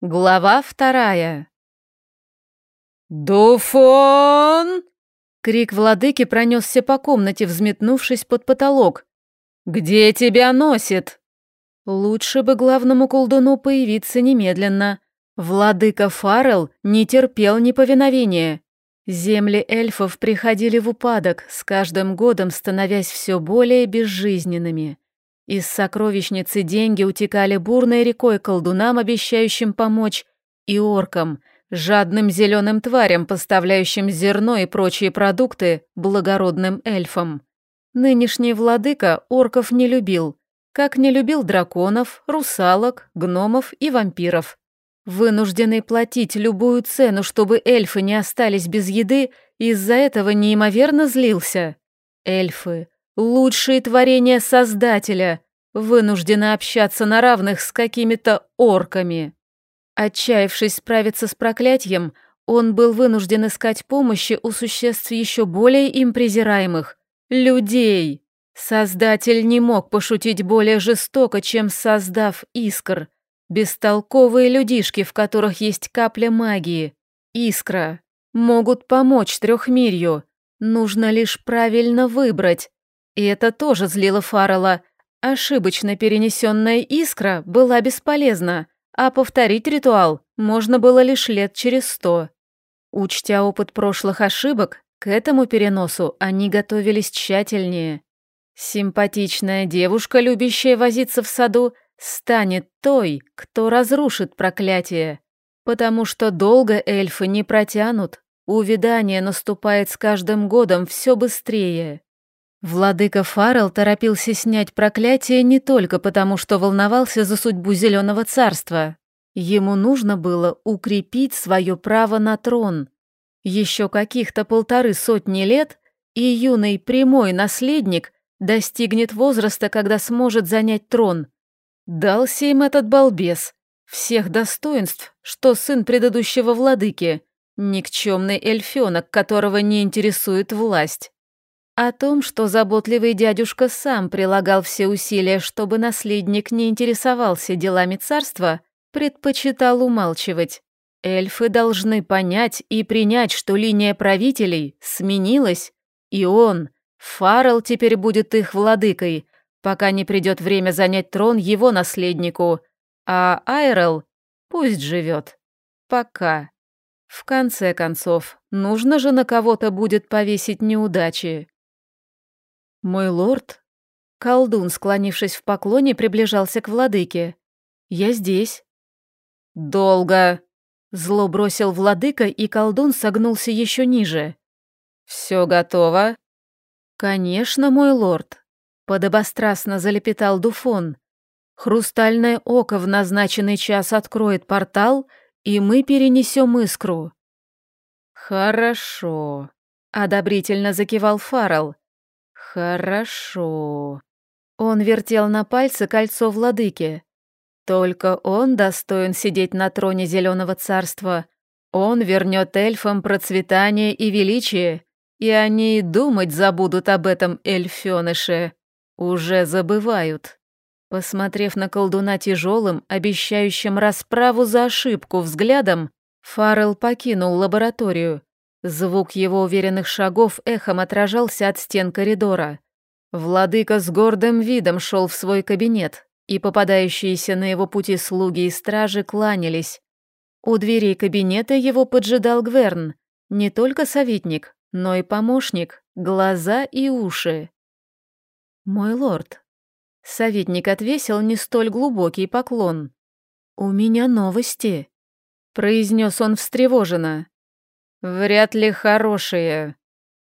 Глава вторая. «Дуфон!» Крик владыки пронесся по комнате, взметнувшись под потолок. «Где тебя носит?» Лучше бы главному колдуну появиться немедленно. Владыка Фарел не терпел неповиновения. Земли эльфов приходили в упадок, с каждым годом становясь все более безжизненными. Из сокровищницы деньги утекали бурной рекой колдунам, обещающим помочь, и оркам, жадным зеленым тварям, поставляющим зерно и прочие продукты благородным эльфам. Нынешний владыка орков не любил, как не любил драконов, русалок, гномов и вампиров. Вынужденный платить любую цену, чтобы эльфы не остались без еды, из-за этого неимоверно злился. Эльфы, лучшие творения Создателя, вынуждены общаться на равных с какими-то орками. Отчаявшись справиться с проклятием, он был вынужден искать помощи у существ еще более им презираемых — людей. Создатель не мог пошутить более жестоко, чем создав искр. Бестолковые людишки, в которых есть капля магии. Искра. Могут помочь трехмирью. Нужно лишь правильно выбрать. И это тоже злило Фаррелла. Ошибочно перенесенная искра была бесполезна, а повторить ритуал можно было лишь лет через сто. Учтя опыт прошлых ошибок, к этому переносу они готовились тщательнее. Симпатичная девушка, любящая возиться в саду, станет той, кто разрушит проклятие, потому что долго эльфы не протянут, увядание наступает с каждым годом все быстрее. Владыка Фаррелл торопился снять проклятие не только потому, что волновался за судьбу Зеленого Царства. Ему нужно было укрепить свое право на трон. Еще каких-то полторы сотни лет, и юный прямой наследник достигнет возраста, когда сможет занять трон. Дался им этот балбес. Всех достоинств, что сын предыдущего владыки, никчемный эльфенок, которого не интересует власть. О том, что заботливый дядюшка сам прилагал все усилия, чтобы наследник не интересовался делами царства, предпочитал умалчивать. Эльфы должны понять и принять, что линия правителей сменилась, и он, Фаррелл, теперь будет их владыкой, пока не придет время занять трон его наследнику, а Айрел пусть живет. Пока. В конце концов, нужно же на кого-то будет повесить неудачи. «Мой лорд?» Колдун, склонившись в поклоне, приближался к владыке. «Я здесь». «Долго!» Зло бросил владыка, и колдун согнулся еще ниже. «Все готово?» «Конечно, мой лорд», — подобострастно залепетал Дуфон. «Хрустальное око в назначенный час откроет портал, и мы перенесем искру». «Хорошо», — одобрительно закивал Фаррелл. «Хорошо». Он вертел на пальце кольцо владыки. Только он достоин сидеть на троне Зеленого Царства. Он вернет эльфам процветание и величие, и они и думать забудут об этом эльфёныше. Уже забывают. Посмотрев на колдуна тяжелым, обещающим расправу за ошибку взглядом, Фаррелл покинул лабораторию. Звук его уверенных шагов эхом отражался от стен коридора. Владыка с гордым видом шел в свой кабинет, и попадающиеся на его пути слуги и стражи кланялись. У дверей кабинета его поджидал Гверн, не только советник, но и помощник, глаза и уши. «Мой лорд», — советник отвесил не столь глубокий поклон. «У меня новости», — произнес он встревоженно. «Вряд ли хорошие».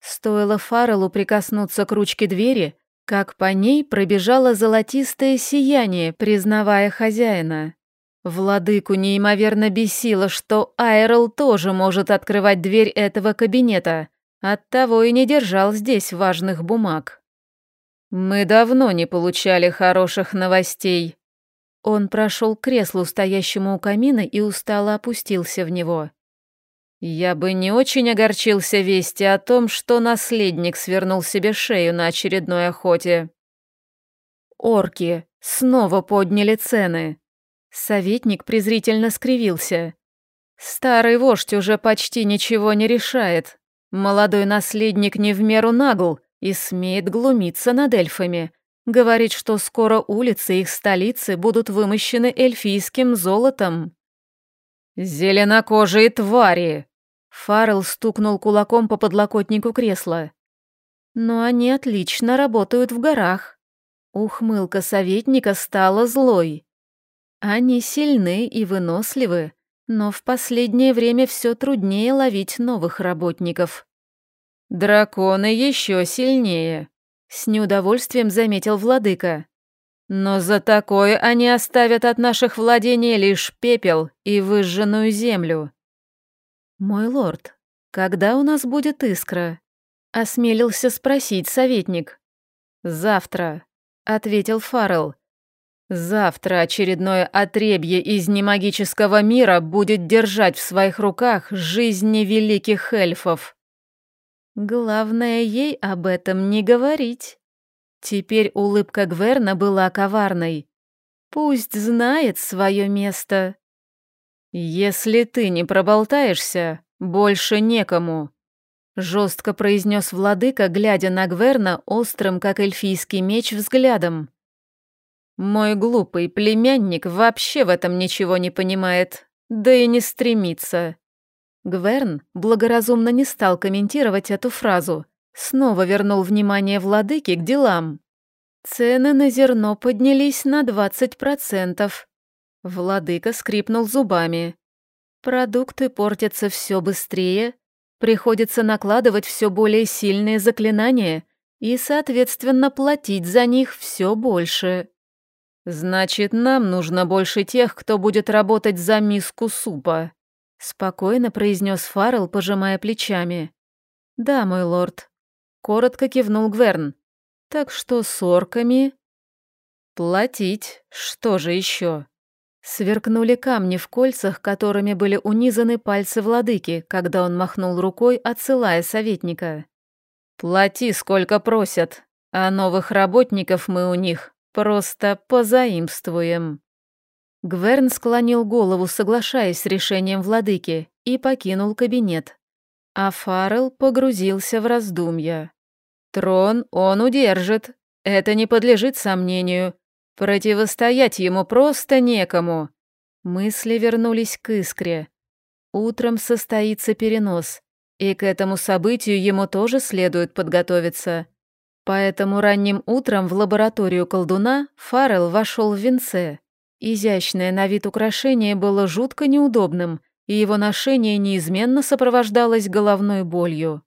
Стоило Фарреллу прикоснуться к ручке двери, как по ней пробежало золотистое сияние, признавая хозяина. Владыку неимоверно бесило, что Айрл тоже может открывать дверь этого кабинета, оттого и не держал здесь важных бумаг. «Мы давно не получали хороших новостей». Он прошел к креслу, стоящему у камина, и устало опустился в него. Я бы не очень огорчился вести о том, что наследник свернул себе шею на очередной охоте. Орки снова подняли цены. Советник презрительно скривился. Старый вождь уже почти ничего не решает. Молодой наследник не в меру нагл и смеет глумиться над эльфами. Говорит, что скоро улицы их столицы будут вымощены эльфийским золотом. «Зеленокожие твари!» Фаррелл стукнул кулаком по подлокотнику кресла. «Но они отлично работают в горах». Ухмылка советника стала злой. Они сильны и выносливы, но в последнее время все труднее ловить новых работников. «Драконы еще сильнее», — с неудовольствием заметил владыка. «Но за такое они оставят от наших владений лишь пепел и выжженную землю». «Мой лорд, когда у нас будет искра?» — осмелился спросить советник. «Завтра», — ответил Фаррелл. Завтра очередное отребье из немагического мира будет держать в своих руках жизни великих эльфов. Главное ей об этом не говорить. Теперь улыбка Гверна была коварной. Пусть знает свое место. «Если ты не проболтаешься, больше некому», — жестко произнес владыка, глядя на Гверна острым, как эльфийский меч, взглядом. Мой глупый племянник вообще в этом ничего не понимает, да и не стремится. Гверн благоразумно не стал комментировать эту фразу, снова вернул внимание владыки к делам. Цены на зерно поднялись на 20%. Владыка скрипнул зубами. Продукты портятся все быстрее, приходится накладывать все более сильные заклинания и, соответственно, платить за них все больше. «Значит, нам нужно больше тех, кто будет работать за миску супа», — спокойно произнес Фаррелл, пожимая плечами. «Да, мой лорд», — коротко кивнул Гверн. «Так что с орками...» «Платить? Что же еще?» Сверкнули камни в кольцах, которыми были унизаны пальцы владыки, когда он махнул рукой, отсылая советника. «Плати, сколько просят, а новых работников мы у них Просто позаимствуем». Гверн склонил голову, соглашаясь с решением владыки, и покинул кабинет. А Фаррелл погрузился в раздумья. «Трон он удержит, это не подлежит сомнению. Противостоять ему просто некому». Мысли вернулись к искре. Утром состоится перенос, и к этому событию ему тоже следует подготовиться. Поэтому ранним утром в лабораторию колдуна Фаррелл вошел в венце. Изящное на вид украшение было жутко неудобным, и его ношение неизменно сопровождалось головной болью.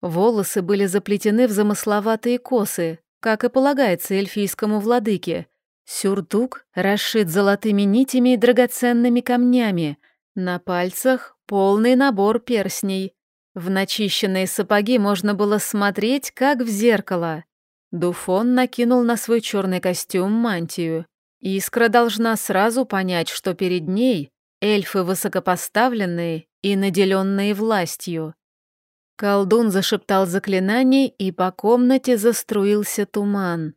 Волосы были заплетены в замысловатые косы, как и полагается эльфийскому владыке. Сюртук расшит золотыми нитями и драгоценными камнями. На пальцах полный набор перстней, в начищенные сапоги можно было смотреть, как в зеркало. Дуфон накинул на свой черный костюм мантию. Искра должна сразу понять, что перед ней эльфы высокопоставленные и наделенные властью. Колдун зашептал заклинание, и по комнате заструился туман.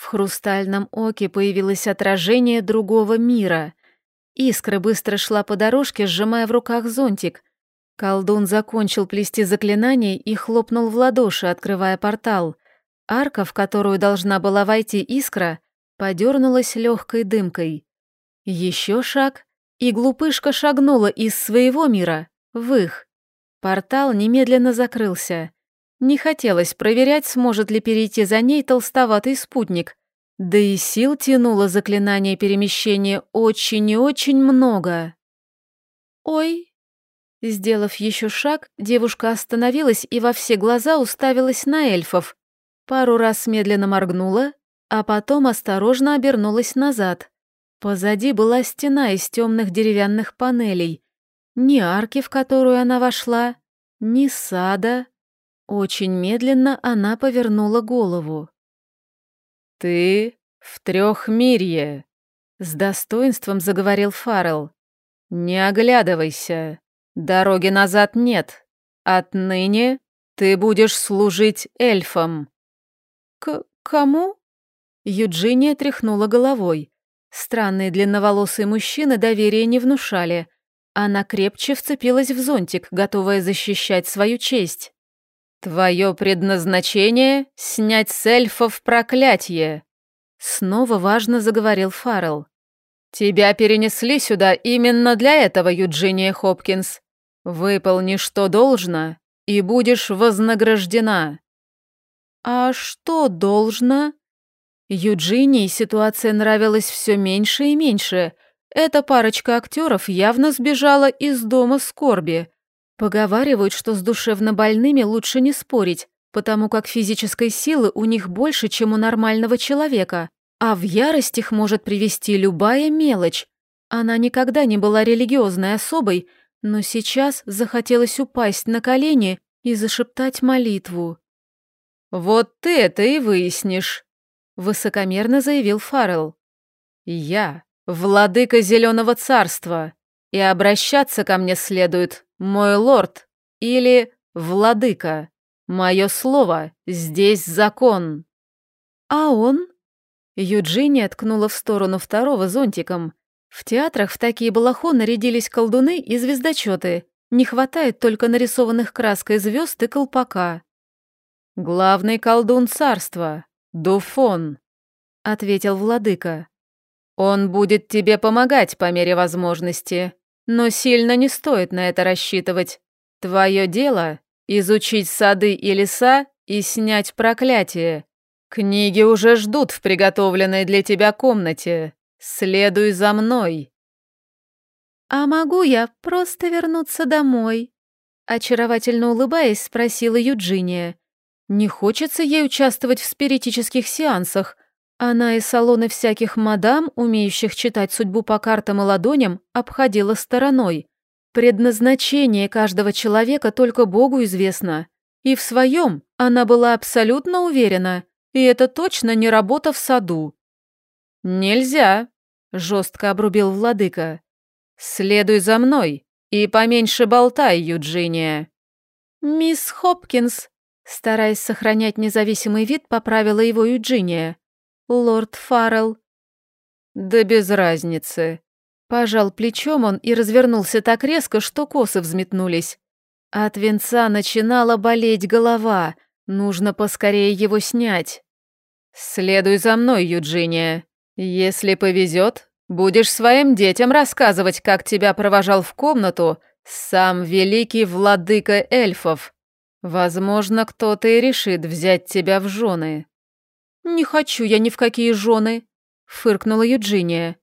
В хрустальном оке появилось отражение другого мира. Искра быстро шла по дорожке, сжимая в руках зонтик — Колдун закончил плести заклинание и хлопнул в ладоши, открывая портал. Арка, в которую должна была войти искра, подернулась легкой дымкой. Еще шаг, и глупышка шагнула из своего мира в их. Портал немедленно закрылся. Не хотелось проверять, сможет ли перейти за ней толстоватый спутник. Да и сил тянуло заклинание перемещения очень и очень много. «Ой!» Сделав еще шаг, девушка остановилась и во все глаза уставилась на эльфов. Пару раз медленно моргнула, а потом осторожно обернулась назад. Позади была стена из темных деревянных панелей. Ни арки, в которую она вошла, ни сада. Очень медленно она повернула голову. «Ты в трехмирье», — с достоинством заговорил Фаррелл. «Не оглядывайся». Дороги назад нет. Отныне ты будешь служить эльфам. К кому? Юджиния тряхнула головой. Странные длинноволосые мужчины доверия не внушали. Она крепче вцепилась в зонтик, готовая защищать свою честь. «Твое предназначение — снять с эльфов проклятие!» Снова важно заговорил Фаррелл. «Тебя перенесли сюда именно для этого, Юджиния Хопкинс. Выполни, что должно, и будешь вознаграждена». «А что должно?» Юджинии ситуация нравилась все меньше и меньше. Эта парочка актеров явно сбежала из дома скорби. Поговаривают, что с душевно больными лучше не спорить, потому как физической силы у них больше, чем у нормального человека, а в ярость их может привести любая мелочь. Она никогда не была религиозной особой, но сейчас захотелось упасть на колени и зашептать молитву. «Вот ты это и выяснишь», — высокомерно заявил Фаррелл. «Я — владыка Зеленого Царства, и обращаться ко мне следует мой лорд или владыка. Мое слово, здесь закон». «А он?» Юджиния ткнула в сторону второго зонтиком. В театрах в такие балахоны рядились колдуны и звездочеты. Не хватает только нарисованных краской звезд и колпака. «Главный колдун царства, Дуфон», — ответил владыка. «Он будет тебе помогать по мере возможности, но сильно не стоит на это рассчитывать. Твое дело — изучить сады и леса и снять проклятие. Книги уже ждут в приготовленной для тебя комнате. Следуй за мной». «А могу я просто вернуться домой?» Очаровательно улыбаясь, спросила Юджиния. Не хочется ей участвовать в спиритических сеансах, она и салоны всяких мадам, умеющих читать судьбу по картам и ладоням, обходила стороной. Предназначение каждого человека только Богу известно. И в своем она была абсолютно уверена, и это точно не работа в саду. «Нельзя», — жестко обрубил владыка. «Следуй за мной и поменьше болтай, Юджиния». «Мисс Хопкинс», стараясь сохранять независимый вид, поправила его Юджиния лорд Фаррелл». «Да без разницы». Пожал плечом он и развернулся так резко, что косы взметнулись. От венца начинала болеть голова, нужно поскорее его снять. «Следуй за мной, Юджиния. Если повезет, будешь своим детям рассказывать, как тебя провожал в комнату сам великий владыка эльфов. Возможно, кто-то и решит взять тебя в жены». «Не хочу я ни в какие жены», — фыркнула Юджиния.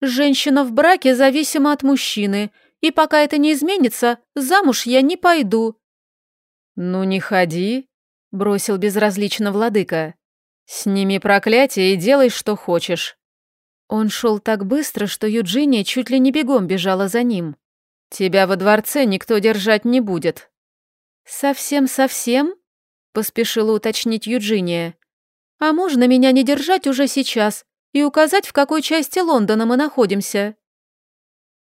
«Женщина в браке зависима от мужчины, и пока это не изменится, замуж я не пойду». «Ну не ходи», — бросил безразлично владыка. «Сними проклятие и делай, что хочешь». Он шел так быстро, что Юджиния чуть ли не бегом бежала за ним. «Тебя во дворце никто держать не будет». «Совсем-совсем?» — поспешила уточнить Юджиния. А можно меня не держать уже сейчас и указать, в какой части Лондона мы находимся?»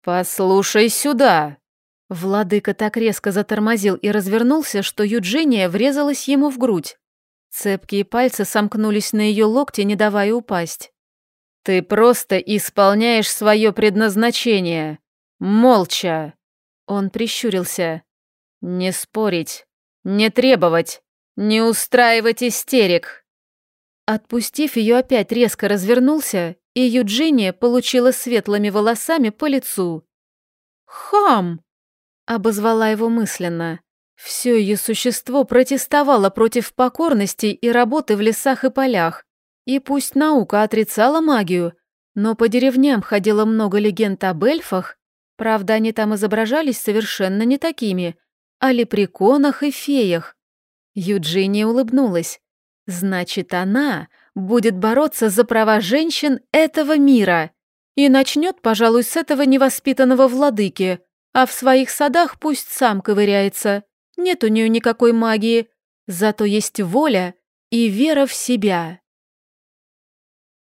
«Послушай сюда!» Владыка так резко затормозил и развернулся, что Юджиния врезалась ему в грудь. Цепкие пальцы сомкнулись на ее локте, не давая упасть. «Ты просто исполняешь свое предназначение. Молча!» Он прищурился. «Не спорить, не требовать, не устраивать истерик!» Отпустив ее, опять резко развернулся, и Юджиния получила светлыми волосами по лицу. «Хам!» — обозвала его мысленно. Все ее существо протестовало против покорности и работы в лесах и полях. И пусть наука отрицала магию, но по деревням ходило много легенд об эльфах, правда, они там изображались совершенно не такими, о лепреконах и феях. Юджиния улыбнулась. Значит, она будет бороться за права женщин этого мира и начнет, пожалуй, с этого невоспитанного владыки, а в своих садах пусть сам ковыряется. Нет у нее никакой магии, зато есть воля и вера в себя.